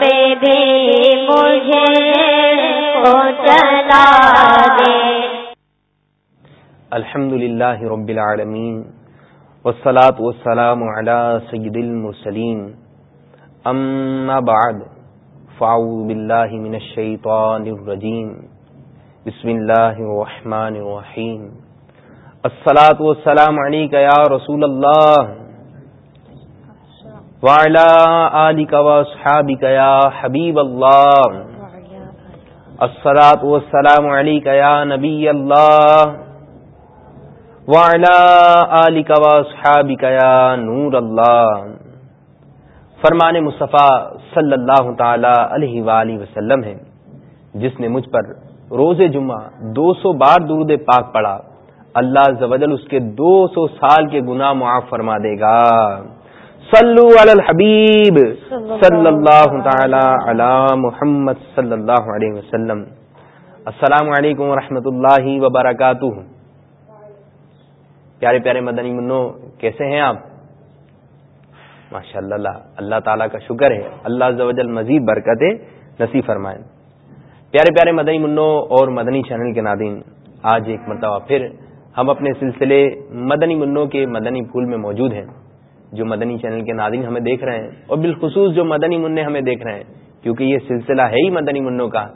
پہ بھی مجھے چلا دے۔ الحمد للہ رب العالمین، والصلاة والسلام على سید المرسلین۔ اما بعد، فاعوذ باللہ من الشیطان الرجیم۔ بسم اللہ الرحمن الرحیم۔ الصلاة والسلام علیکہ یا رسول اللہ۔ وعلى آلك وصحابك يا حبيب الله. الصلاة والسلام عليك يا نبي الله. وعلى آلك وصحابك يا نور الله. فرمان مصطفیٰ صلی اللہ تعالی علیہ وآلہ وسلم ہے جس نے مجھ پر روز جمعہ دو سو بار درود پاک پڑا اللہ زوجل اس کے دو سو سال کے گناہ معاف فرما دے گا۔ صلو علی الحبیب صلی اللہ تعالی علی محمد صلی اللہ علیہ وسلم. السلام علیکم ورحمۃ اللہ وبرکاتہ. پیارے پیارے مدنی منو کیسے ہیں آپ؟ ماشاء اللہ اللہ تعالیٰ کا شکر ہے اللہ زوجل مزید برکت نصیب فرمائیں پیارے پیارے مدنی منو اور مدنی چینل کے نادین آج ایک مرتبہ پھر ہم اپنے سلسلے مدنی منوں کے مدنی پھول میں موجود ہیں۔ جو مدنی چینل کے ناظرین ہمیں دیکھ رہے ہیں، اور بالخصوص جو مدنی منع ہمیں دیکھ رہے ہیں، کیونکہ یہ سلسلہ ہے ہی مدنی منوں کا۔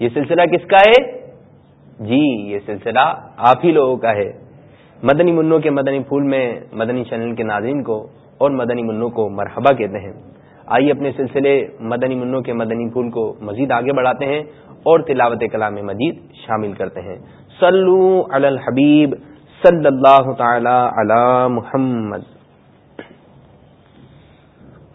یہ سلسلہ کس کا ہے؟ جی یہ سلسلہ آپ ہی لوگوں کا ہے۔ مدنی منوں کے مدنی پھول میں مدنی چینل کے ناظرین کو اور مدنی منوں کو مرحبا کہتے ہیں۔ آئیے اپنے سلسلے مدنی منوں کے مدنی پھول کو مزید آگے بڑھاتے ہیں اور تلاوت کلام مجید شامل کرتے ہیں۔ سلو الحبیب صلی اللہ تعالی علی محمد۔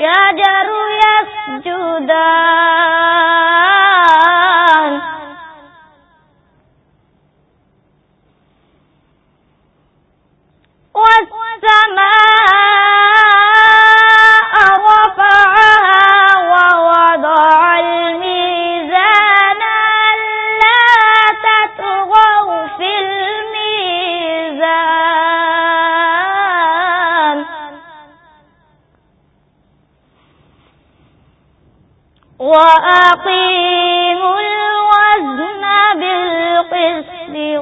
والشجر يسجدان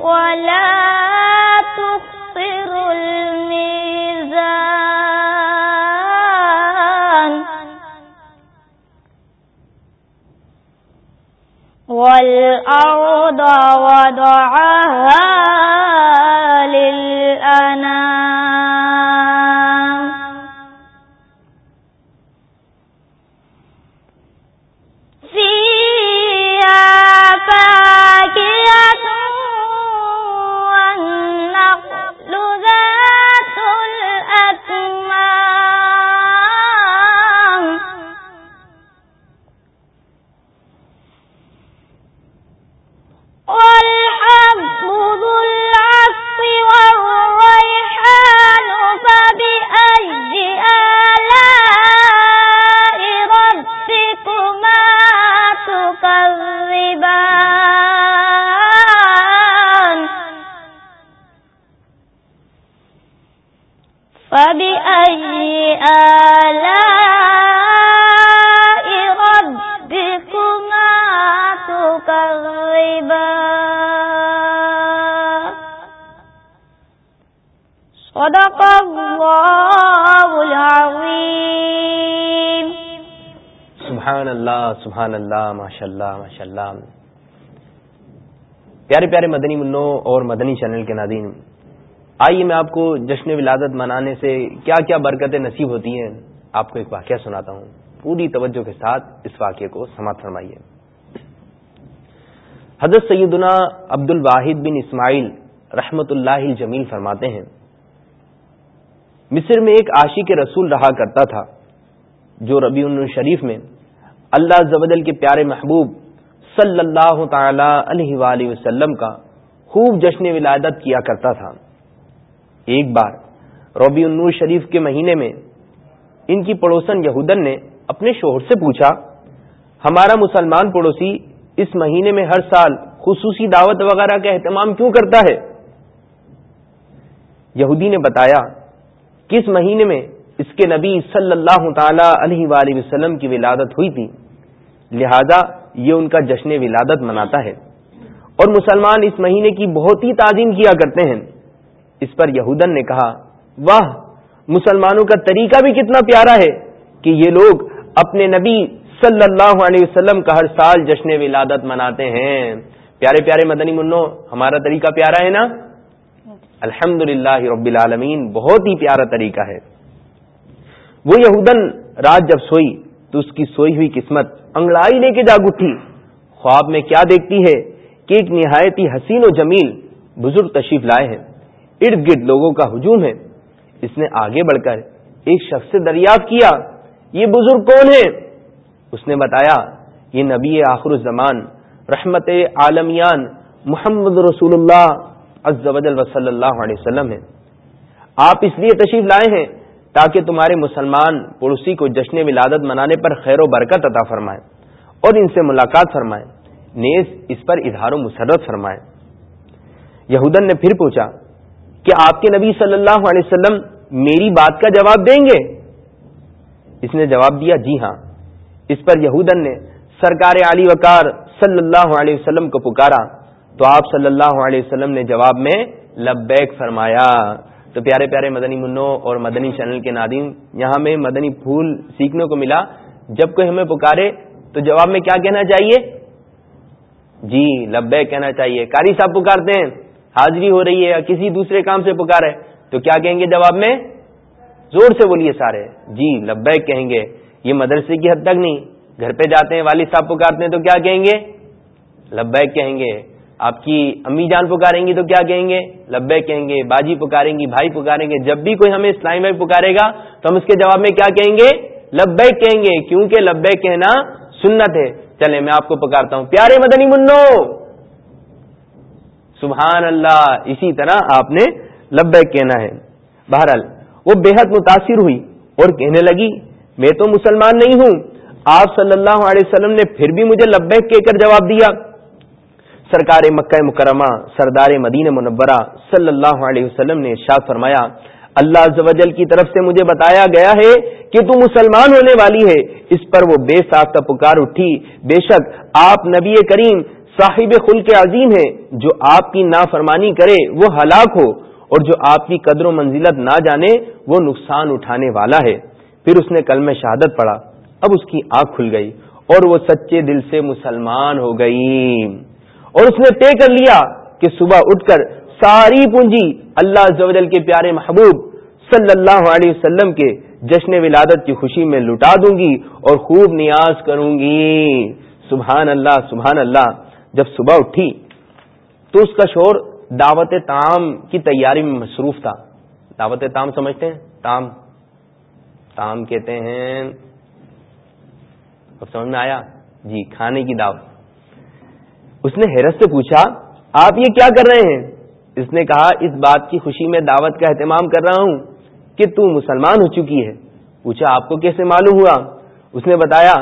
ولا ماشاء اللہ ماشاء اللہ پیارے پیارے مدنی منوں اور مدنی چینل کے ناظرین، آئیے میں آپ کو جشن ولادت منانے سے کیا کیا برکتیں نصیب ہوتی ہیں، آپ کو ایک واقعہ سناتا ہوں۔ پوری توجہ کے ساتھ اس واقعے کو سماعت فرمائیے۔ حضرت سیدنا عبد الواحد بن اسماعیل رحمت اللہ جمیل فرماتے ہیں، مصر میں ایک عاشق کے رسول رہا کرتا تھا، جو ربیع الشریف میں اللہ زوجل کے پیارے محبوب صلی اللہ تعالی علیہ وآلہ وسلم کا خوب جشن ولادت کیا کرتا تھا۔ ایک بار ربیع النور شریف کے مہینے میں ان کی پڑوسن یہودن نے اپنے شوہر سے پوچھا، ہمارا مسلمان پڑوسی اس مہینے میں ہر سال خصوصی دعوت وغیرہ کا اہتمام کیوں کرتا ہے؟ یہودی نے بتایا کہ اس مہینے میں اس کے نبی صلی اللہ تعالی علیہ وآلہ وسلم کی ولادت ہوئی تھی۔ لہذا یہ ان کا جشن ولادت مناتا ہے۔ اور مسلمان اس مہینے کی بہت ہی تعظیم کیا کرتے ہیں۔ اس پر یہودن نے کہا واہ مسلمانوں کا طریقہ بھی کتنا پیارا ہے کہ یہ لوگ اپنے نبی صلی اللہ علیہ وسلم کا ہر سال جشن ولادت مناتے ہیں۔ پیارے پیارے مدنی منو ہمارا طریقہ پیارا ہے نا؟ الحمد رب العالمین بہت ہی پیارا طریقہ ہے۔ وہ یہودن رات جب سوئی تو اس کی سوئی ہوئی قسمت انگڑائی لے کے جاگ اٹھی۔ خواب میں کیا دیکھتی ہے کہ ایک نہایت ہی حسین و جمیل بزرگ تشریف لائے ہیں۔ ارد گرد لوگوں کا ہجوم ہے۔ اس نے آگے بڑھ کر ایک شخص سے دریافت کیا، یہ بزرگ کون ہے اس نے بتایا، یہ نبی آخر الزمان، رحمت عالمیان محمد رسول اللہ عز و جل صلی اللہ علیہ وسلم ہے آپ اس لیے تشریف لائے ہیں تاکہ تمہارے مسلمان پڑوسی کو جشن ولادت منانے پر خیر و برکت عطا فرمائے اور ان سے ملاقات فرمائے۔ نیز اس پر اظہار و مسرت فرمائے۔ یہودن نے پھر پوچھا کہ آپ کے نبی صلی اللہ علیہ وسلم میری بات کا جواب دیں گے؟ اس نے جواب دیا جی ہاں۔ اس پر یہودن نے سرکار علی وکار صلی اللہ علیہ وسلم کو پکارا تو آپ صلی اللہ علیہ وسلم نے جواب میں لبیک فرمایا۔ تو پیارے پیارے مدنی منوں اور مدنی چینل کے نادم یہاں میں مدنی پھول سیکھنے کو ملا۔ جب کوئی ہمیں پکارے تو جواب میں کیا کہنا چاہیے؟ جی لبیک کہنا چاہیے۔ کاری صاحب پکارتے ہیں، حاضری ہو رہی ہے یا کسی دوسرے کام سے پکارے، تو کیا کہیں گے جواب میں؟ زور سے بولیے سارے۔ جی لبیک کہیں گے۔ یہ مدرسے کی حد تک نہیں، گھر پہ جاتے ہیں، والد صاحب پکارتے ہیں، تو کیا کہیں گے؟ لبیک کہیں گے۔ آپ کی امی جان پکاریں گی تو کیا کہیں گے؟ لبیک کہیں گے، باجی پکاریں گی، بھائی پکاریں گے۔ جب بھی کوئی ہمیں اسلامی بھائی پکارے گا تو ہم اس کے جواب میں کیا کہیں گے؟ لبیک کہیں گے، کیونکہ لبیک کہنا سنت ہے۔ چلے میں آپ کو پکارتا ہوں۔ پیارے مدنی منو، سبحان اللہ، اسی طرح آپ نے لبیک کہنا ہے۔ بہرحال، وہ بے حد متاثر ہوئی اور کہنے لگی، میں تو مسلمان نہیں ہوں۔ آپ صلی اللہ علیہ وسلم نے پھر بھی مجھے لبیک کہہ کر جواب دیا۔ سرکار مکہ مکرمہ، سردار مدین منورہ صلی اللہ علیہ وسلم نے ارشاد فرمایا، اللہ زوجل کی طرف سے مجھے بتایا گیا ہے کہ تو مسلمان ہونے والی ہے۔ اس پر وہ بے ساختہ پکار اٹھی۔ بے شک آپ نبی کریم صاحب خلق عظیم ہے جو آپ کی نافرمانی کرے وہ ہلاک ہو اور جو آپ کی قدر و منزلت نہ جانے وہ نقصان اٹھانے والا ہے۔ پھر اس نے کل میں شہادت پڑھا۔ اب اس کی آنکھ کھل گئی اور وہ سچے دل سے مسلمان ہو گئی اور اس نے طے کر لیا کہ صبح اٹھ کر ساری پونجی اللہ زوجل کے پیارے محبوب صلی اللہ علیہ وسلم کے جشن ولادت کی خوشی میں لٹا دوں گی اور خوب نیاز کروں گی۔ سبحان اللہ سبحان اللہ۔ جب صبح اٹھی تو اس کا شور دعوت تام کی تیاری میں مصروف تھا۔ دعوت تام سمجھتے ہیں؟ تام۔ تام کہتے ہیں۔ اب سمجھ میں آیا؟ جی کھانے کی دعوت۔ اس نے حیرت سے پوچھا، آپ یہ کیا کر رہے ہیں؟ اس نے کہا، اس بات کی خوشی میں دعوت کا اہتمام کر رہا ہوں کہ تو مسلمان ہو چکی ہے۔ پوچھا، آپ کو کیسے معلوم ہوا؟ اس نے بتایا،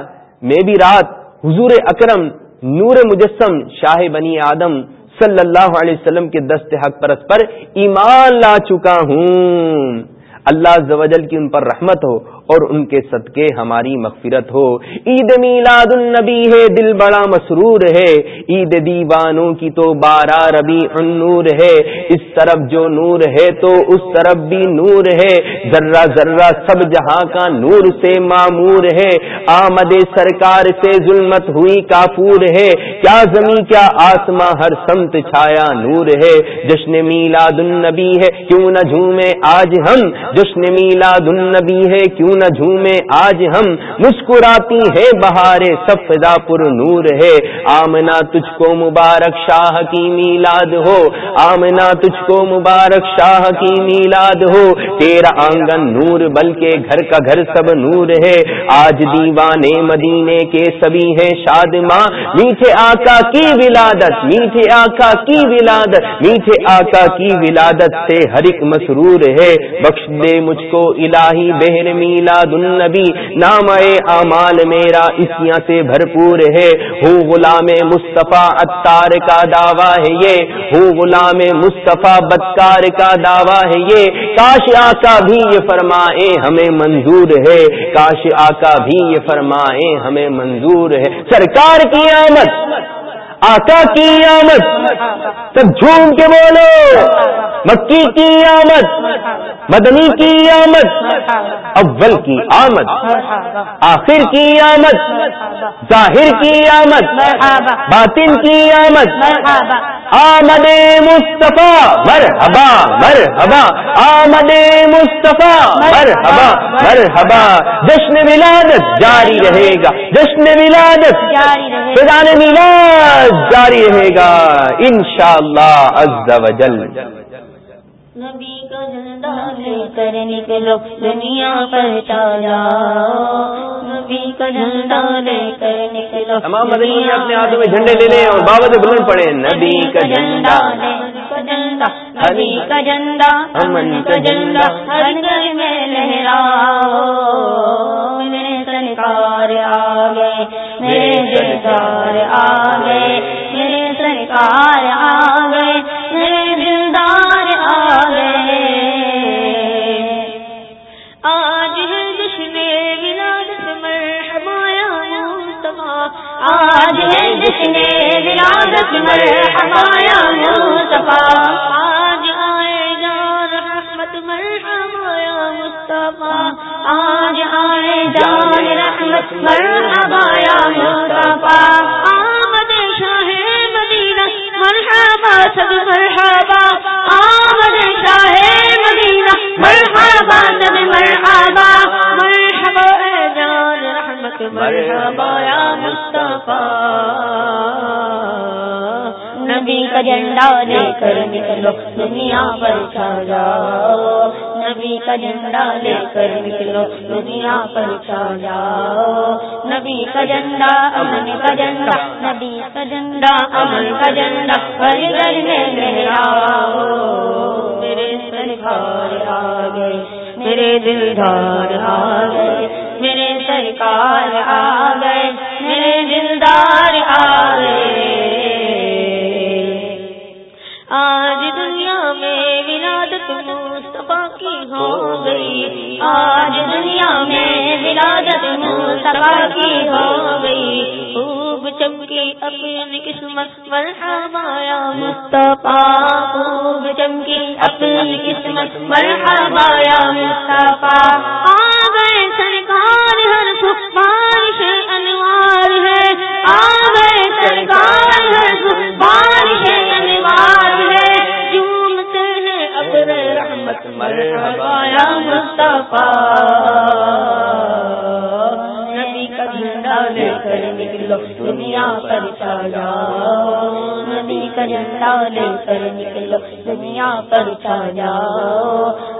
میں بھی رات حضور اکرم نور مجسم شاہ بنی آدم صلی اللہ علیہ وسلم کے دست حق پرست پر ایمان لا چکا ہوں۔ اللہ زوجل کی ان پر رحمت ہو اور ان کے صدقے ہماری مغفرت ہو۔ عید میلاد النبی ہے، دل بڑا مسرور ہے۔ عید دیوانوں کی تو بارہ ربی نور ہے۔ اس طرف جو نور ہے تو اس طرف بھی نور ہے۔ ذرہ ذرہ سب جہاں کا نور سے معمور ہے۔ آمد سرکار سے ظلمت ہوئی کافور ہے۔ کیا زمیں کیا آسماں، ہر سمت چھایا نور ہے۔ جشن میلاد النبی ہے، کیوں نہ جھومے آج ہم؟ جشن میلاد النبی ہے، کیوں نہ جھومے آج ہم مسکراتی ہے بہار سفدا پر نور ہے۔ آمنا تجھ کو مبارک شاہ کی میلاد ہو۔ آمنا تجھ کو مبارک شاہ کی میلاد ہو۔ تیرا آنگن نور، بلکہ گھر کا گھر سب نور ہے۔ آج دیوانے مدینے کے سبھی ہیں شاد ماں میٹھے آقا کی ولادت، میٹھے آقا کی ولادت۔ میٹھے آقا کی ولادت سے ہر ایک مسرور ہے۔ بخش دے مجھ کو الہی بہر میلا میلاد النبی نام اعمال میرا، اسیاں سے بھرپور ہے۔ ہوں غلام مصطفیٰ اتار کا دعویٰ ہے یہ۔ ہوں غلام مصطفیٰ، بدکار کا دعویٰ ہے یہ۔ کاش آقا بھی یہ فرمائے، ہمیں منظور ہے۔ کاش آقا بھی یہ فرمائے، ہمیں منظور ہے۔ سرکار کی آمد! آقا کی آمد؟ سب جھوم کے بولو۔ مکی کی آمد مدنی کی آمد اول کی آمد آخر کی آمد ظاہر کی آمد باطن کی آمد۔ آمد مصطفیٰ مر ہبا مر ہبا آمد مصطفیٰ مر ہبا مر ہبا جشن ولادت جاری رہے گا جشن ولادت۔ فضان میلاد جاری رہے گا انشاءاللہ عز و جل۔ نبی کا جھنڈا لے کر نکلو دنیا پر چالا۔ نبی کا جھنڈا لے کر نکلو تمام اپنے ہاتھوں میں جھنڈے لے لیں اور بابا سے بلند پڑے۔ نبی کا جھنڈا جھنڈا نبی کا جھنڈا امن کا جھنڈا ہر گھر میں لہرا میرے سرکار آ گئے میرے دلدار آ سرکار آ گئے، میرے دلدار آ گئے۔ آج ہے جشن ولادت مرحبا یا مصطفیٰ آج ہے جشن ولادت مرحبا یا مصطفیٰ آج آئے جان رحمت مرحبا یا مصطفیٰ آج آئے جان رحمت مرحبا یا مصطفیٰ سب مرحبا، آمد شاہ مدینہ، مرحبا سب مرحبا مرحبا اے جان رحمت، مرحبا یا مصطفیٰ۔ نبی کا جھنڈا لے کر نکلو، دنیا پر چھا جاؤ۔ نبی کا جھنڈا لے کر نکلو، دنیا پر چھا جاؤ۔ نبی کا جھنڈا امن کا جھنڈا، نبی کا جھنڈا۔ امن کا جھنڈا، ہر گھر میں لہراؤ میرے سرکار آ گئے میرے دلدار آ گئے میرے سرکار آ گئے میرے دلدار آ گئے آج دنیا میں ولادت مصطفیٰ کی ہو گئی۔ آج دنیا میں ولادت مصطفیٰ کی ہو گئی۔ خوب چمکی اپنی قسمت مرحبا یا مصطفیٰ خوب چمکی اپنی قسمت مرحبا یا مصطفیٰ آ گئے سرکار ہر سکھ بارش انوار ہے۔ آ گئے سرکار ہر سکھ بارش انوار ہے۔ جھومتے ہیں ابر رحمت مرحبا یا مصطفیٰ نبی کا جھنڈا لے کر نکلو دنیا پر چا نبی کا جھنڈا لے کر نکلو دنیا پر چا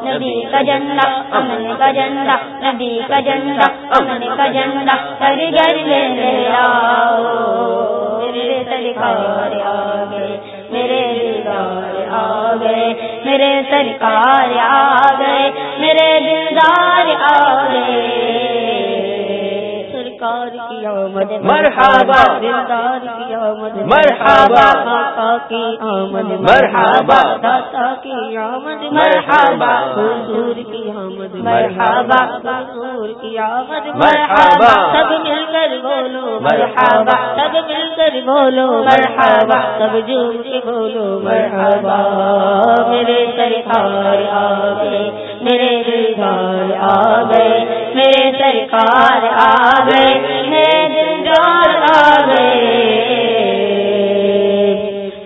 نبی کا جھنڈا امن کا جھنڈا نبی کا جھنڈا امن کا جھنڈا ہر گھر لے آؤ میرے سرکار آ گئے میرے دلدار آ گئے میرے سرکار آ گئے میرے دلدار آ گئے آمد مرحبا. دلدار کی آمد مرحبا. آقا کی آمد مرحبا. داتا کی آمد مرحبا. حضور کی آمد مرحبا. حضور کی آمد مرحبا. سب مل کر بولو. مرحبا. سب مل کر بولو. مرحبا. سب جھوم کے بولو. مرحبا. میرے سرکار آ گئے. میرے دلدار آ گئے. میرے سرکار آ گئے میرے دلدار آ گئے۔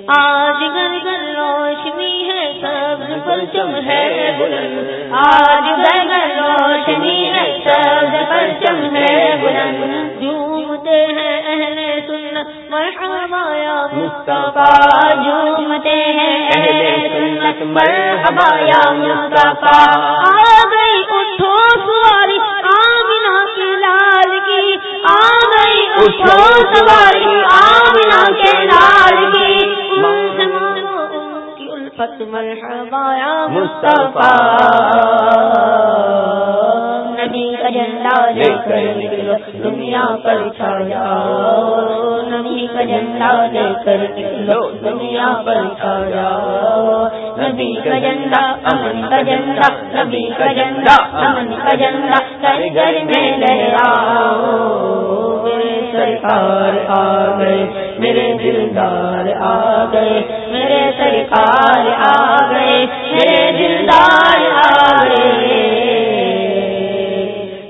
آج گھر گھر روشنی ہے، سبز پرچم ہے بلند۔ آج گھر گھر روشنی ہے، سبز پرچم ہے بلند۔ جھومتے ہیں اہل سنت، مرحبا یا مصطفیٰ۔ جھومتے ہیں اہل سنت، مرحبا یا مصطفیٰ۔ آ اٹھو سواری آمینہ کے لال کی۔ کی الفت مرحبا یا مصطفیٰ۔ نبی کا جھنڈا لے کر نکلو دنیا پر چھا جاؤ نبی کا جھنڈا لے کر نکلو دنیا پر چھا جاؤ نبی کا جھنڈا امن کا جھنڈا نبی کا جھنڈا امن کا جھنڈا گھر میں لہراؤ سرکار آ گئے۔ میرے دلدار آ گئے، میرے سرکار آ گئے۔ میرے دلدار آ گئے۔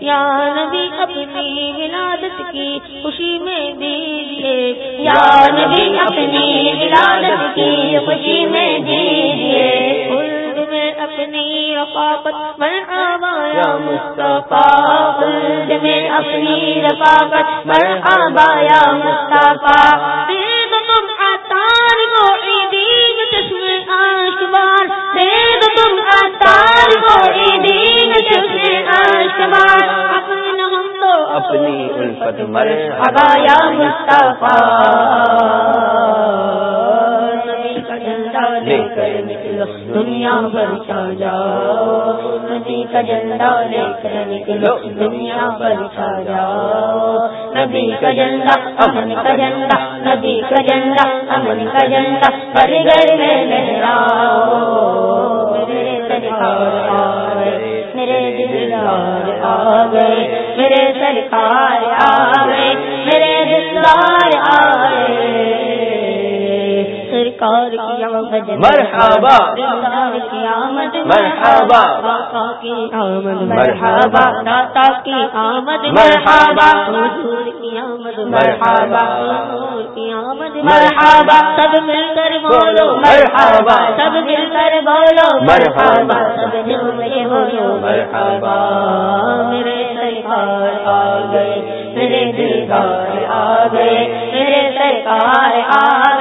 یا نبی اپنی ولادت کی خوشی میں دیجیے یا نبی اپنی ولادت کی خوشی میں دیجیے رفاقت مرحبا یا مصطفیٰ خلد میں اپنی رفاقت مرحبا یا مصطفیٰ۔ دے دو تم اتار کو عیدین چشم آشبار دے دو تم اتار کو عیدین چشم آشبار اپنے ہم تو اپنی الفت مرحبا یا مصطفیٰ۔ دنیا پر چھا جاؤ نبی کا جھنڈا لے کر نکلو، دنیا پر چھا جاؤ نبی کا جھنڈا، امن کا جھنڈا، نبی کا جھنڈا، امن کا جھنڈا، ہر گھر میں لہراؤ میرے سرکار آ گئے، میرے دلدار آ گئے، میرے سرکار آ گئے، میرے دلدار آ گئے سرکار کی آمد مرحبا. دلدار کی آمد مرحبا. آقا کی آمد. مرحبا. داتا کی آمد. مرحبا. حضور کی آمد مرحبا. حضور کی آمد مرحبا. سب مل کر بولو. مرحبا. سب مل کر بولو. مرحبا. سب بولو. مرحبا. میرے سرکار آ گئے. میرے دلدار آ گئے. میرے سرکار آ گئے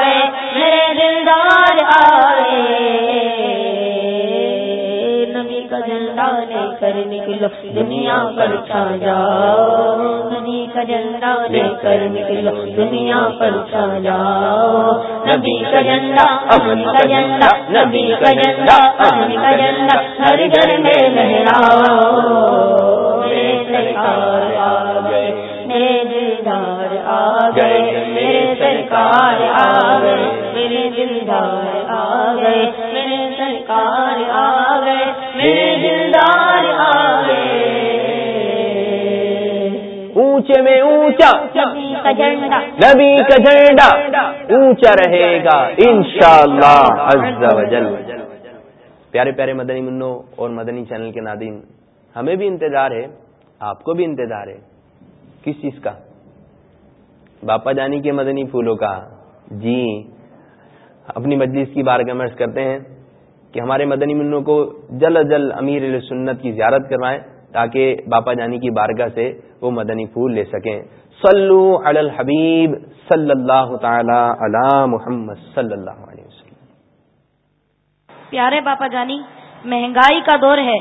نکلو دنیا پر چھا جاؤ نبی کا جھنڈا لے کر نکلو دنیا پر چھا جاؤ نبی کا جھنڈا امن کا جھنڈا۔ نبی کا جھنڈا امن کا جھنڈا۔ ہر گھر میں لہراؤ میرے سرکار آ گئے۔ میرے دلدار آ گئے۔ میرے سرکار آ گئے۔ میرے دلدار آ گئے، میرے سرکار آ گئے، میرے دلدار آ گئے۔ اونچے میں اونچا نبی کا جھنڈا نبی کا جھنڈا اونچا رہے گا، انشاءاللہ عز و جل۔ پیارے پیارے مدنی منو اور مدنی چینل کے نادین، ہمیں بھی انتظار ہے، آپ کو بھی انتظار ہے۔ کس چیز کا؟ باپا جانی کے مدنی پھولوں کا۔ جی اپنی مجلس کی بارگاہ میں کرتے ہیں کہ ہمارے مدنی منوں کو جلد از جلد امیر علیہ سنت کی زیارت کروائیں تاکہ باپا جانی کی بارگاہ سے وہ مدنی پھول لے سکیں۔ صلو علی الحبیب صلی اللہ تعالی علی محمد صلی اللہ علیہ وسلم۔ پیارے باپا جانی مہنگائی کا دور ہے۔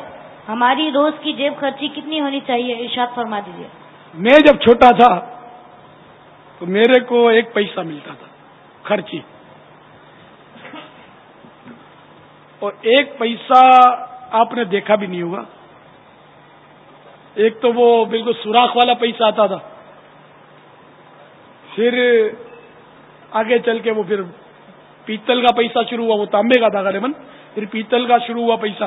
ہماری روز کی جیب خرچی کتنی ہونی چاہیے؟ ارشاد فرما دیجیے میں جب چھوٹا تھا تو میرے کو ایک پیسہ ملتا تھا خرچی۔ اور ایک پیسہ آپ نے دیکھا بھی نہیں ہوگا۔ ایک تو وہ بالکل سوراخ والا پیسہ آتا تھا۔ پھر آگے چل کے وہ پھر پیتل کا پیسہ شروع ہوا، وہ تانبے کا تھا غالباً۔ پھر پیتل کا شروع ہوا پیسہ۔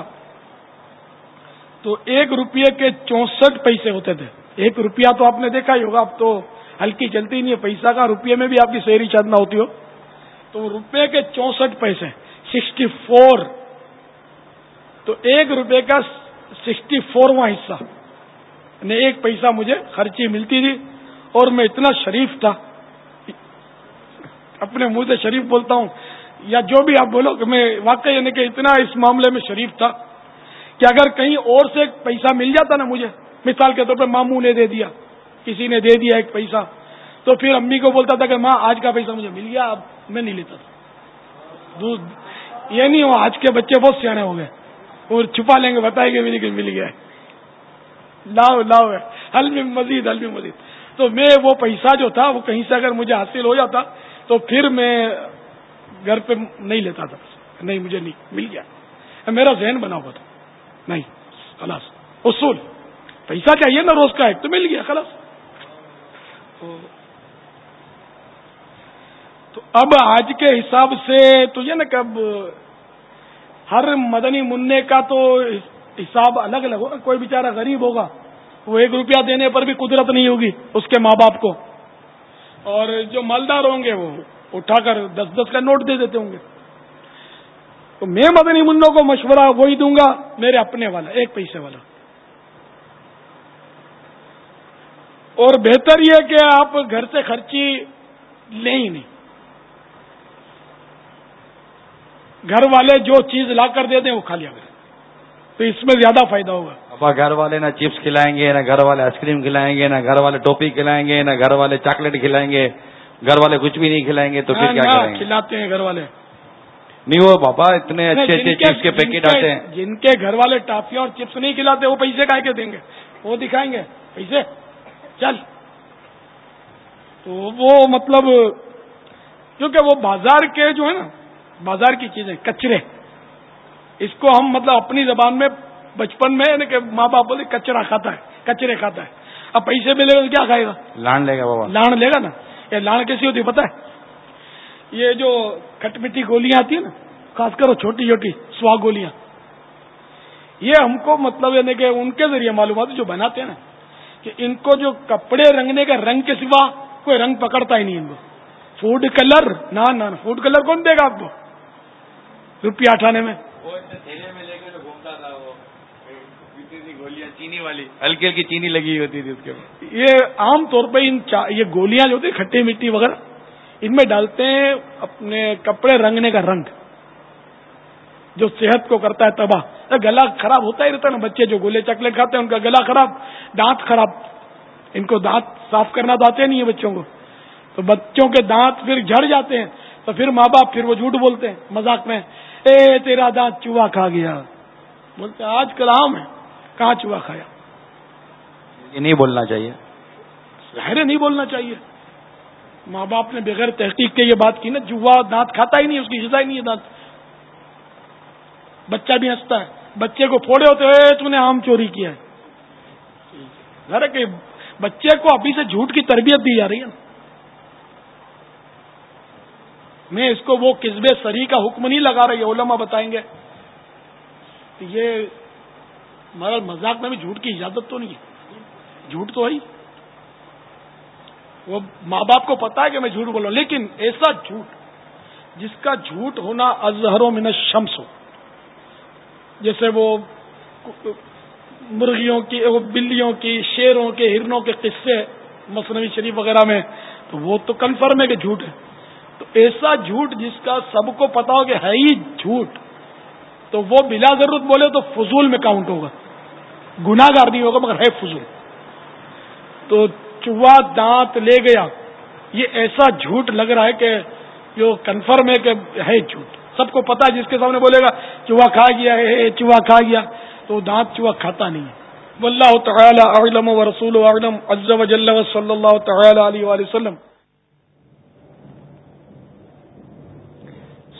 تو ایک روپیے کے چونسٹھ پیسے ہوتے تھے۔ ایک روپیہ تو آپ نے دیکھا ہی ہوگا، اب تو ہلکی چلتی نہیں ہے۔ پیسہ کا روپیے میں بھی آپ کی شہری چاندنا ہوتی ہو۔ تو روپے کے چونسٹھ پیسے، سکسٹی فور تو ایک روپے کا سکسٹی فورواں حصہ یعنی ایک پیسہ مجھے خرچی ملتی تھی اور میں اتنا شریف تھا۔ اپنے منہ سے شریف بولتا ہوں۔ یا جو بھی آپ بولو کہ میں واقعی یعنی کہ اتنا اس معاملے میں شریف تھا کہ اگر کہیں اور سے پیسہ مل جاتا نا مجھے، مثال کے طور پہ ماموں نے دے دیا، کسی نے دے دیا ایک پیسہ، تو پھر امی کو بولتا تھا کہ ماں، آج کا پیسہ مجھے مل گیا، اب میں نہیں لیتا تھا۔ یہ نہیں ہو آج کے بچے بہت سیاح ہو گئے۔ اور چھپا لیں گے، بتائیں گے بھی نہیں کہ مل گیا لاؤ لاؤ۔ حل میں مزید، حل میں مزید۔ تو میں وہ پیسہ جو تھا، وہ کہیں سے اگر مجھے حاصل ہو جاتا، تو پھر میں گھر پہ نہیں لیتا تھا۔ نہیں، مجھے نہیں، مل گیا۔ میرا ذہن بنا ہوا تھا۔ نہیں، خلاص۔ اصول۔ پیسہ چاہیے نا روز کا ایک، تو مل گیا، خلاص۔ تو اب آج کے حساب سے تو یہ نا کہ اب ہر مدنی منع کا تو حساب الگ الگ ہوگا کوئی بےچارا غریب ہوگا، وہ ایک روپیہ دینے پر بھی قدرت نہیں ہوگی اس کے ماں باپ کو۔ اور جو مالدار ہوں گے وہ اٹھا کر دس دس کا نوٹ دے دیتے ہوں گے۔ تو میں مدنی منوں کو مشورہ وہی دوں گا، میرے اپنے والا، ایک پیسے والا۔ اور بہتر یہ کہ آپ گھر سے خرچی لیں ہی نہیں۔ گھر والے جو چیز لا کر دے دیں وہ کھا لیا کریں۔ تو اس میں زیادہ فائدہ ہوگا۔ ابا گھر والے نہ چپس کھلائیں گے نہ گھر والے آئس کریم کھلائیں گے نہ گھر والے ٹوپی کھلائیں گے نہ گھر والے چاکلیٹ کھلائیں گے گھر والے کچھ بھی نہیں کھلائیں گے تو پھر کیا کریں گے؟ کھلاتے ہیں گھر والے۔ نہیں وہ بابا اتنے اچھے اچھے چپس کے پیکٹ آتے ہیں۔ جن کے گھر والے ٹافیاں اور چپس نہیں کھلاتے وہ پیسے کا کے دیں گے۔ وہ دکھائیں گے۔ پیسے۔ چل۔ تو وہ مطلب کیونکہ وہ بازار کے جو ہے نا بازار کی چیزیں کچرے۔ اس کو ہم مطلب اپنی زبان میں بچپن میں یعنی کہ ماں باپ بولے کچرا کھاتا ہے کچرے کھاتا ہے۔ اب پیسے ملے گا تو کیا کھائے گا؟ لان لے گا بابا۔ لان لے گا نا۔ یہ لان کیسی ہوتی پتا ہے؟ یہ جو کھٹ مٹی گولیاں آتی ہیں نا خاص کر چھوٹی چھوٹی سوا گولیاں۔ یہ ہم کو مطلب یعنی کہ ان کے ذریعے معلومات جو بناتے ہیں نا کہ ان کو جو کپڑے رنگنے کا رنگ کے سوا کوئی رنگ پکڑتا ہی نہیں ان کو۔ فوڈ کلر نہ فوڈ کلر کون دے گا آپ کو؟ روپیہ اٹھانے میں۔ چینی والی ہلکی ہلکی چینی لگی ہوتی تھی اس کے یہ عام طور پہ ان یہ گولیاں جو ہوتی کھٹی مٹی وغیرہ ان میں ڈالتے ہیں اپنے کپڑے رنگنے کا رنگ جو صحت کو کرتا ہے تباہ۔ گلا خراب ہوتا ہی رہتا ہے نا بچے جو گولے چکلے کھاتے ہیں ان کا گلا خراب دانت خراب ان کو دانت صاف کرنا تو آتے نہیں ہے بچوں کو۔ تو بچوں کے دانت پھر جھڑ جاتے ہیں تو پھر ماں باپ پھر وہ جھوٹ بولتے ہیں مذاق میں۔ اے تیرا دانت چوہا کھا گیا۔ بولتے آج کل عام ہے کہاں چوہا کھایا؟ یہ نہیں بولنا چاہیے۔ ظاہر نہیں بولنا چاہیے۔ ماں باپ نے بغیر تحقیق کے یہ بات کی نا چوہا دانت کھاتا ہی نہیں اس کی ہی نہیں ہے دانت۔ بچہ بھی ہنستا ہے بچے کو پھوڑے ہوتے ہوئے تم نے آم چوری کیا ہے۔ ذرا کہ بچے کو ابھی سے جھوٹ کی تربیت دی جا رہی ہے۔ نا میں اس کو وہ قصبے سری کا حکم نہیں لگا رہی، علماء بتائیں گے۔ یہ ہمارا مذاق میں بھی جھوٹ کی اجازت تو نہیں ہے۔ جھوٹ تو ہے وہ ماں باپ کو پتا ہے کہ میں جھوٹ بول رہا ہوں، لیکن ایسا جھوٹ جس کا جھوٹ ہونا اظہر و من شمس ہو۔ جیسے وہ مرغیوں کی، وہ بلیوں کی، شیروں کے، ہرنوں کے قصے مصنوعی شریف وغیرہ میں، تو وہ تو کنفرم ہے کہ جھوٹ ہے۔ تو ایسا جھوٹ جس کا سب کو پتا ہو کہ ہے ہی جھوٹ، تو وہ بلا ضرورت بولے تو فضول میں کاؤنٹ ہوگا۔ گناگار نہیں ہوگا، مگر ہے فضول۔ تو چوہا دانت لے گیا۔ یہ ایسا جھوٹ لگ رہا ہے کہ جو کنفرم ہے کہ ہے جھوٹ۔ سب کو پتا جس کے سامنے بولے گا، چوہا کھا گیا ہے چوہا کھا گیا۔ تو دانت چوہا کھاتا نہیں ہے۔ واللہ تعالی اعلم و رسول اعلم عز و جل و صلی اللہ تعالی علیہ وآلہ وسلم۔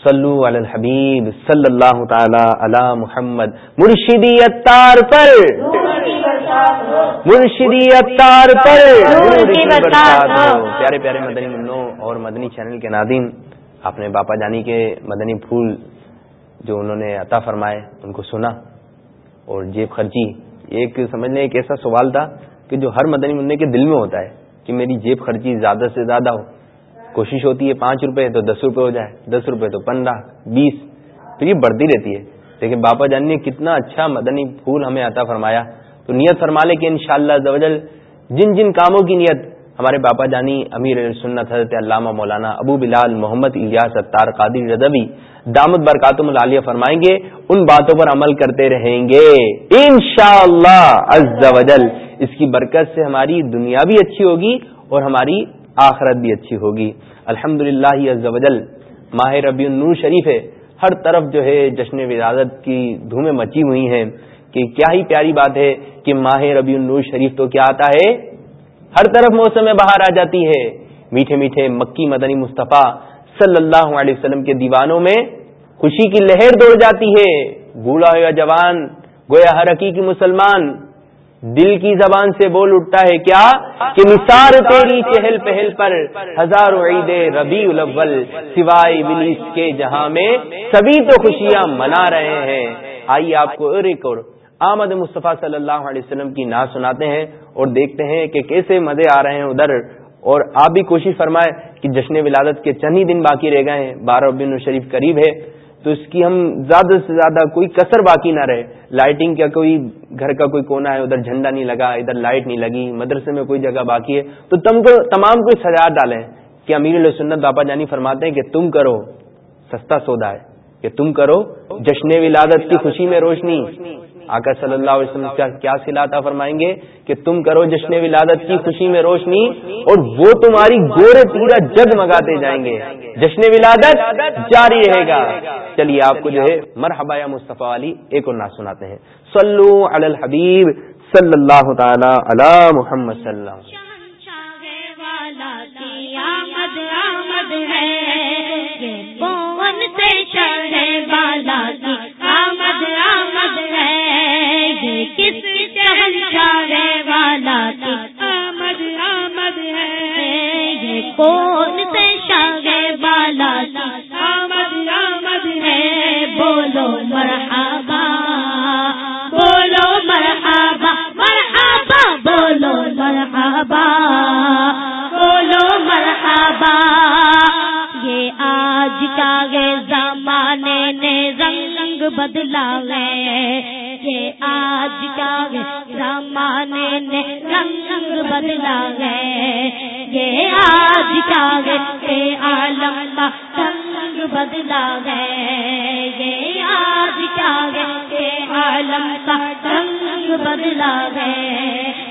صلو علی الحبیب صلی اللہ تعالی علی محمد. مرشدی اتار پر. مرشدی اتار پر. پیارے پیارے مدنی منوں اور مدنی چینل کے نادین آپ نے باپا جانی کے مدنی پھول جو انہوں نے عطا فرمائے ان کو سنا اور جیب خرچی. ایک سمجھنے ایک ایسا سوال تھا کہ جو ہر مدنی منع کے دل میں ہوتا ہے کہ میری جیب خرچی زیادہ سے زیادہ ہو۔ کوشش ہوتی ہے پانچ روپے تو دس روپے ہو جائے، دس روپے تو پندرہ، بیس، تو یہ بڑھتی رہتی ہے۔ لیکن باپا جان نے کتنا اچھا مدنی پھول ہمیں عطا فرمایا۔ تو نیت فرما لے کہ ان شاء اللہ جن جن کاموں کی نیت ہمارے باپا جانی، امیر سنت حضرت علامہ مولانا ابو بلال محمد الیاس ستار قادر رضوی دامت برکاتم العالیہ فرمائیں گے، ان باتوں پر عمل کرتے رہیں گے۔ ان شاء اللہ اس کی برکت سے ہماری دنیا بھی اچھی ہوگی اور ہماری آخرت بھی اچھی ہوگی۔ الحمد للہ ماہ ربیع النور شریف ہے۔ ہر طرف جو ہے جشن ولادت کی دھومیں مچی ہوئی ہیں کہ کیا ہی پیاری بات ہے کہ ماہ ربیع النور شریف تو کیا آتا ہے؟ ہر طرف موسم باہر آ جاتی ہے۔ میٹھے میٹھے مکی مدنی مصطفیٰ صلی اللہ علیہ وسلم کے دیوانوں میں خوشی کی لہر دوڑ جاتی ہے۔ بوڑھا ہو یا جوان، گویا ہر حقیقی مسلمان دل کی زبان سے بول اٹھتا ہے کیا کہ نثار تیری چہل پہل پر ہزاروں عید ربیع الاول سوائے بلیس کے جہاں میں سبھی تو خوشیاں منا رہے ہیں۔ آئیے آپ کو ایک اور آمد مصطفیٰ صلی اللہ علیہ وسلم کی نعت سناتے ہیں اور دیکھتے ہیں کہ کیسے مزے آ رہے ہیں ادھر۔ اور آپ بھی کوشش فرمائے کہ جشن ولادت کے چند ہی دن باقی رہ گئے ہیں۔ بارہ بن شریف قریب ہے۔ تو اس کی ہم زیادہ سے زیادہ کوئی کسر باقی نہ رہے۔ لائٹنگ کا کوئی گھر کا کوئی کونا ہے، ادھر جھنڈا نہیں لگا، ادھر لائٹ نہیں لگی، مدرسے میں کوئی جگہ باقی ہے۔ تو تم کو تمام کوئی سجا ڈالیں کہ امیر السنت باپا جانی فرماتے ہیں کہ تم کرو، سستا سودا ہے، کہ تم کرو، جشن ولادت کی خوشی میں روشنی۔ آقا صلی اللہ علیہ وسلم کا کیا سلاتا فرمائیں گے کہ تم کرو جشن ولادت کی خوشی میں روشنی اور وہ تمہاری گورے پورا جگ مگاتے جائیں گے۔ جشن ولادت جاری رہے گا۔ چلیے، آپ کو جو ہے، مرحبا یا مصطفیٰ علی، ایک اور ناز سناتے ہیں۔ صلو علی الحبیب صلی اللہ تعالی علی محمد صلی اللہ علیہ آمد آمد ہے، یہ پون سے بالا کی کس چہن شاہ والا کی آمد آمد ہے۔ یہ کون سے شاہ بالا کی آمد آمد ہے۔ بولو مرحبا بولو مرحبا مرحبا، بولو مرحبا بولو مرحبا۔ یہ آج کا گے زمانے نے رنگ بدلا ہے رنگ بدلا گئے یہ آج کا گے عالم کا رنگ بدلا گئے یہ آج کا گے عالم کا رنگ بدلا گئے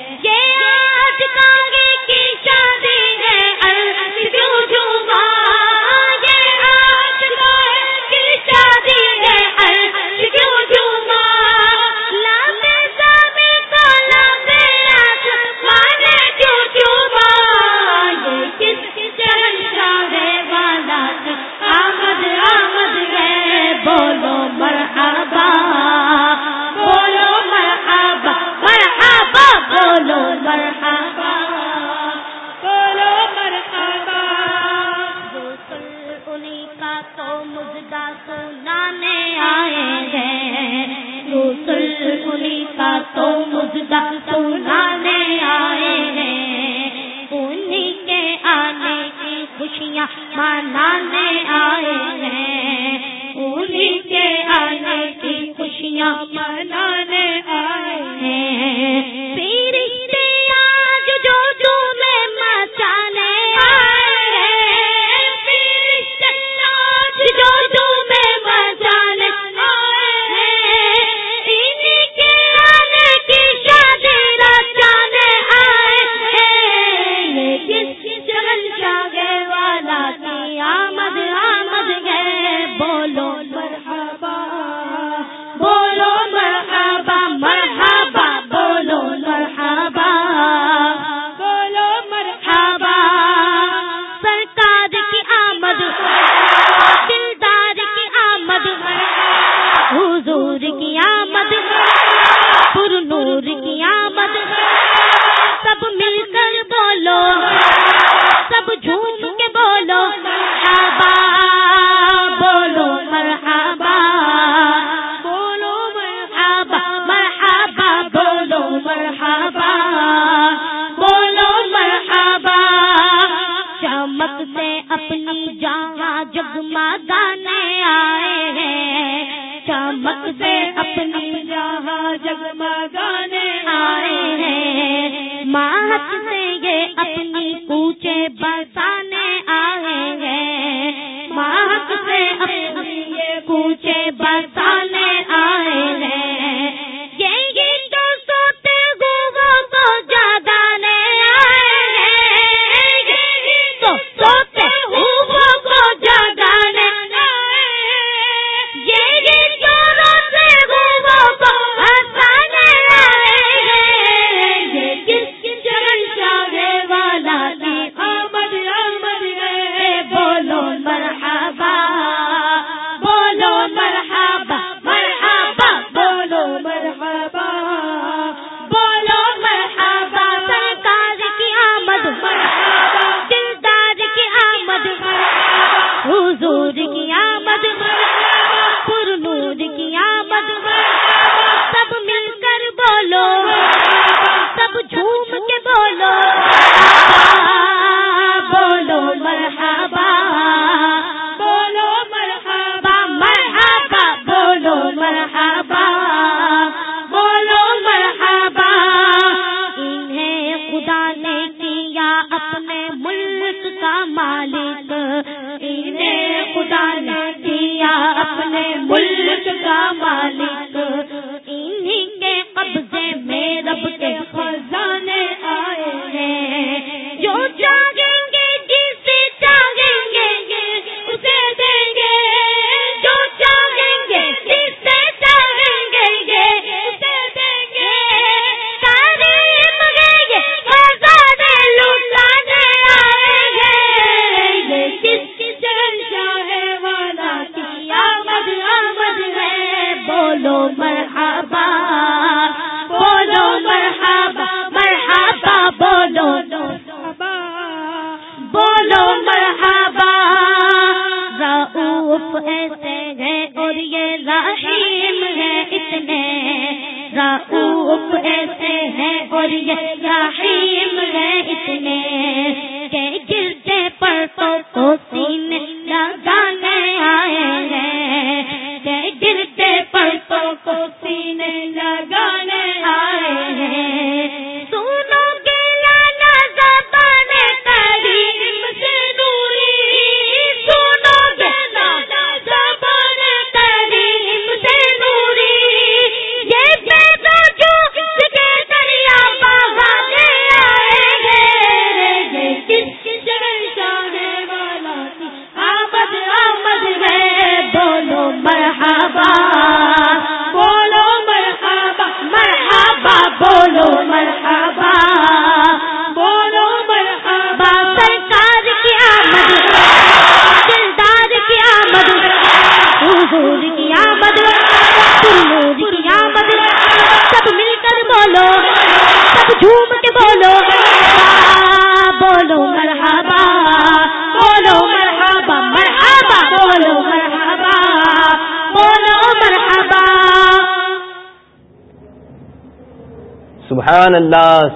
کا مالک انہیں خدا نے دیا اپنے ملک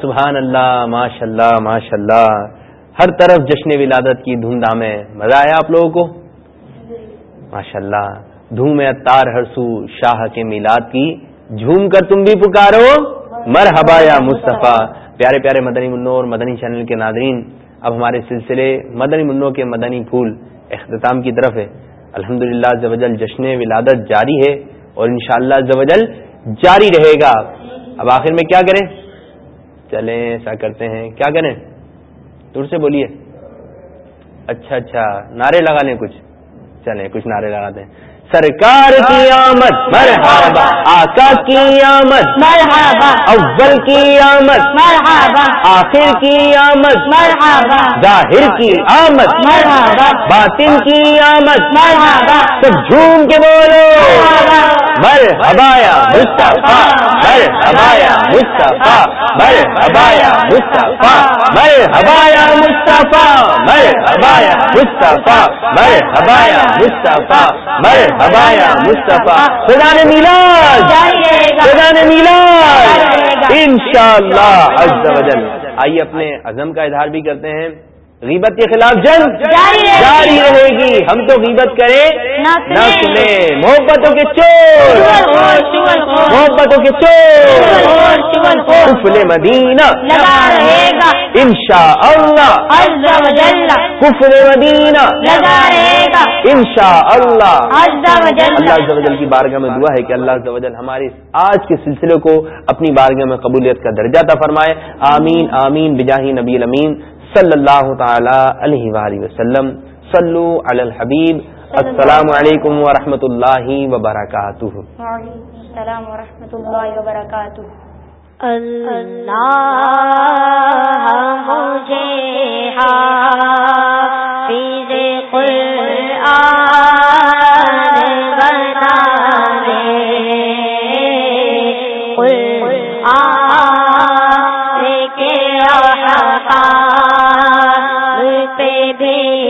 سبحان اللہ ماشاء اللہ ماشاء اللہ ہر طرف جشن ولادت کی دھوم دھام ہے۔ مزہ آیا آپ لوگوں کو؟ ماشاء اللہ دھوم اتار ہر سو شاہ کے میلاد کی۔ جھوم کر تم بھی پکارو۔ مرحبا یا مصطفیٰ۔ پیارے پیارے مدنی منو اور مدنی چینل کے ناظرین، اب ہمارے سلسلے مدنی منو کے مدنی پھول اختتام کی طرف ہے۔ الحمد للہ زوجل جشن ولادت جاری ہے اور انشاءاللہ شاء زوجل جاری رہے گا۔ اب آخر میں کیا کریں؟ چلیں ایسا کرتے ہیں۔ کیا کریں؟ دور سے بولیے۔ اچھا اچھا نعرے لگا لیں کچھ۔ چلیں کچھ نعرے لگاتے ہیں سرکار کی آمد مرحبا آقا کی آمد مرحبا اول کی آمد مرحبا آخر کی آمد مرحبا ظاہر کی آمد مرحبا باطن کی آمد مرحبا سب جھوم کے بولو۔ مر ہبایا مصطفیٰ مر ہبایا مصطفیٰ مر ہبایا مصطفیٰ مر ہبایا مصطفیٰ مر ہبایا مصطفیٰ مر ہبایا مصطفیٰ مر ہبایا مصطفیٰ۔ خدا نے میلاد خدا نے میلاد ان شاء اللہ آئیے اپنے عزم کا اظہار بھی کرتے ہیں۔ غیبت کے خلاف جنگ جاری رہے گی۔ ہم تو غیبت کریں نہ سنیں۔ محبتوں کے چور۔ محبتوں کے چور۔ کفل مدینہ۔ لگا رہے گا۔ ان شاء اللہ کفل مدینہ۔ لگا رہے گا۔ ان شاء اللہ اللہ کی بارگاہ میں دعا ہے کہ اللہ عز و جل ہمارے آج کے سلسلے کو اپنی بارگاہ میں قبولیت کا درجہ عطا فرمائے۔ آمین آمین بجاہی نبی الامین۔ صلی اللہ تعالی علیہ وآلہ وسلم. صلو علی الحبیب. السلام علیکم ورحمۃ اللہ وبرکاتہ السلام ورحمۃ اللہ وبرکاتہ. اللہ مجھے حافظ قرآن بنا